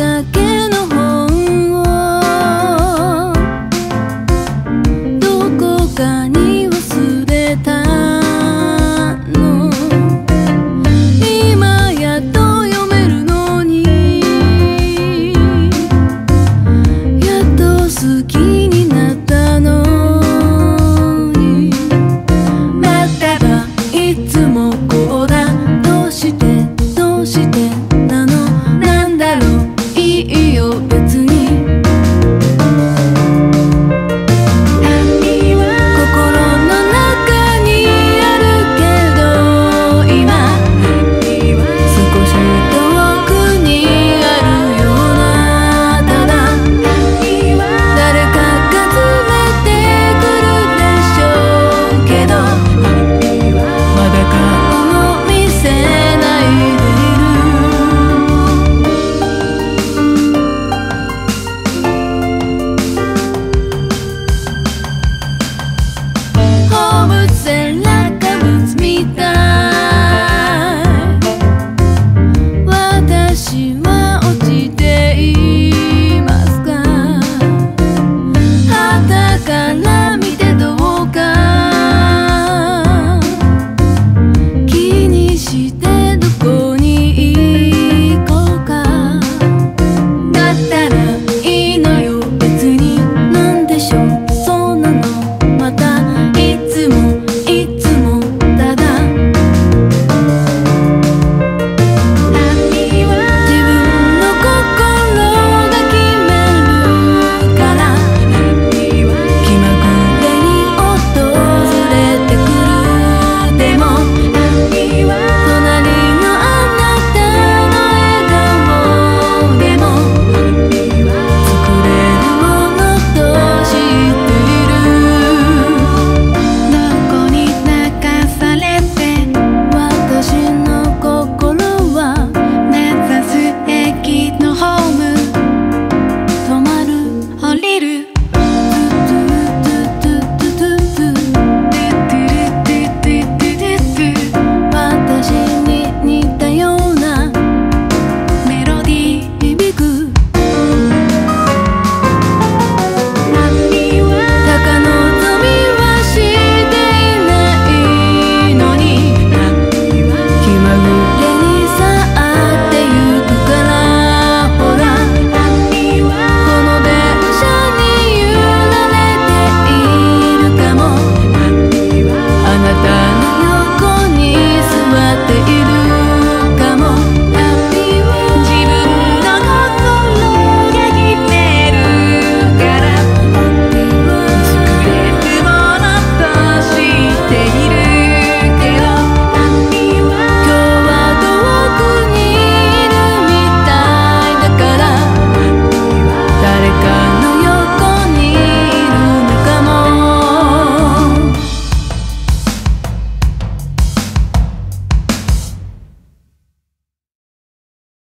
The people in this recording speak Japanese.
かけの本をどこかに